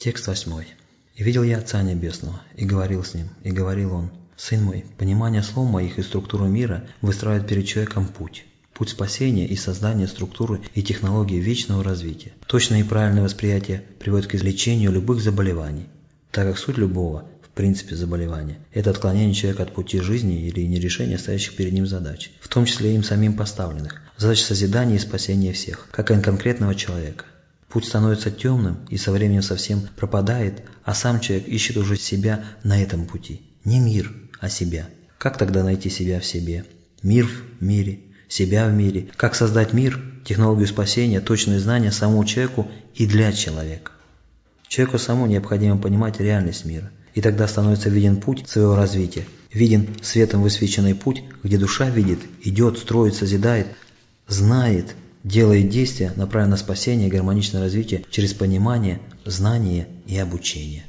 Текст восьмой. «И видел я Отца Небесного, и говорил с Ним, и говорил Он, Сын мой, понимание слов моих и структуру мира выстраивает перед человеком путь. Путь спасения и создания структуры и технологии вечного развития. Точное и правильное восприятие приводит к излечению любых заболеваний, так как суть любого, в принципе, заболевания – это отклонение человека от пути жизни или нерешение стоящих перед ним задач, в том числе им самим поставленных, задач созидания и спасения всех, как и конкретного человека. Путь становится темным и со временем совсем пропадает, а сам человек ищет уже себя на этом пути. Не мир, а себя. Как тогда найти себя в себе? Мир в мире, себя в мире. Как создать мир, технологию спасения, точные знания самому человеку и для человека. Человеку самому необходимо понимать реальность мира. И тогда становится виден путь своего развития. Виден светом высвеченный путь, где душа видит, идет, строит, созидает, знает, делает действия, направленные на спасение и гармоничное развитие через понимание, знание и обучение.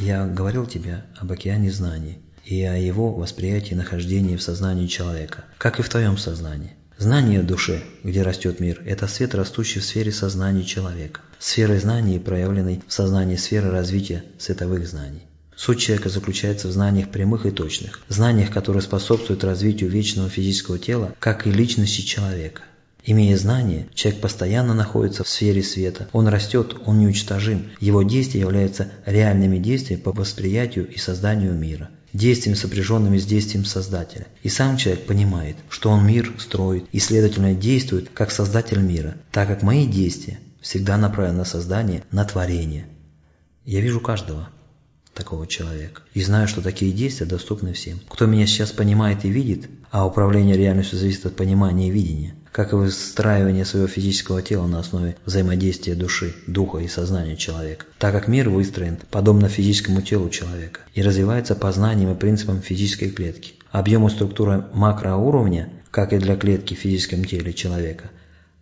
Я говорил тебе об океане знаний и о его восприятии и нахождении в сознании человека, как и в твоем сознании. Знание души, где растет мир, это свет, растущий в сфере сознания человека, сферой знаний, проявленной в сознании сферы развития световых знаний. Суть человека заключается в знаниях прямых и точных, знаниях, которые способствуют развитию вечного физического тела, как и личности человека. Имея знания, человек постоянно находится в сфере света. Он растет, он неуничтожим. Его действия являются реальными действиями по восприятию и созданию мира. Действиями, сопряженными с действием Создателя. И сам человек понимает, что он мир строит и, следовательно, действует как Создатель мира, так как мои действия всегда направлены на создание, на творение. Я вижу каждого такого человека. И знаю, что такие действия доступны всем. Кто меня сейчас понимает и видит, а управление реальностью зависит от понимания и видения, как и выстраивание своего физического тела на основе взаимодействия души, духа и сознания человека, так как мир выстроен подобно физическому телу человека и развивается по знаниям и принципам физической клетки. Объем и макроуровня, как и для клетки в физическом теле человека,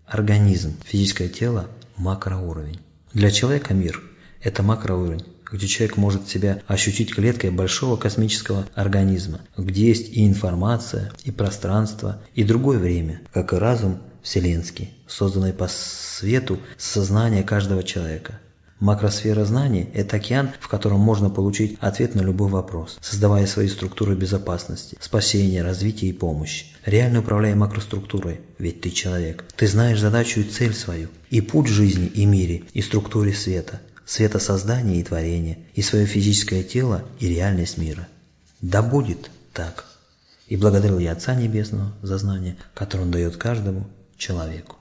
организм, физическое тело – макроуровень. Для человека мир – это макроуровень, где человек может себя ощутить клеткой большого космического организма, где есть и информация, и пространство, и другое время, как и разум вселенский, созданный по свету сознания каждого человека. Макросфера знаний – это океан, в котором можно получить ответ на любой вопрос, создавая свои структуры безопасности, спасения, развития и помощи. Реально управляя макроструктурой, ведь ты человек. Ты знаешь задачу и цель свою, и путь жизни и мире, и структуре света – света создания и творения, и свое физическое тело, и реальность мира. Да будет так. И благодарил я Отца Небесного за знание, которое Он дает каждому человеку.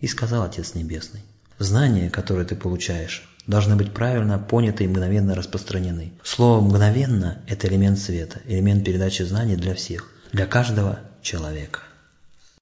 И сказал Отец Небесный, знания, которые ты получаешь, должны быть правильно поняты и мгновенно распространены. Слово «мгновенно» – это элемент света, элемент передачи знаний для всех, для каждого человека.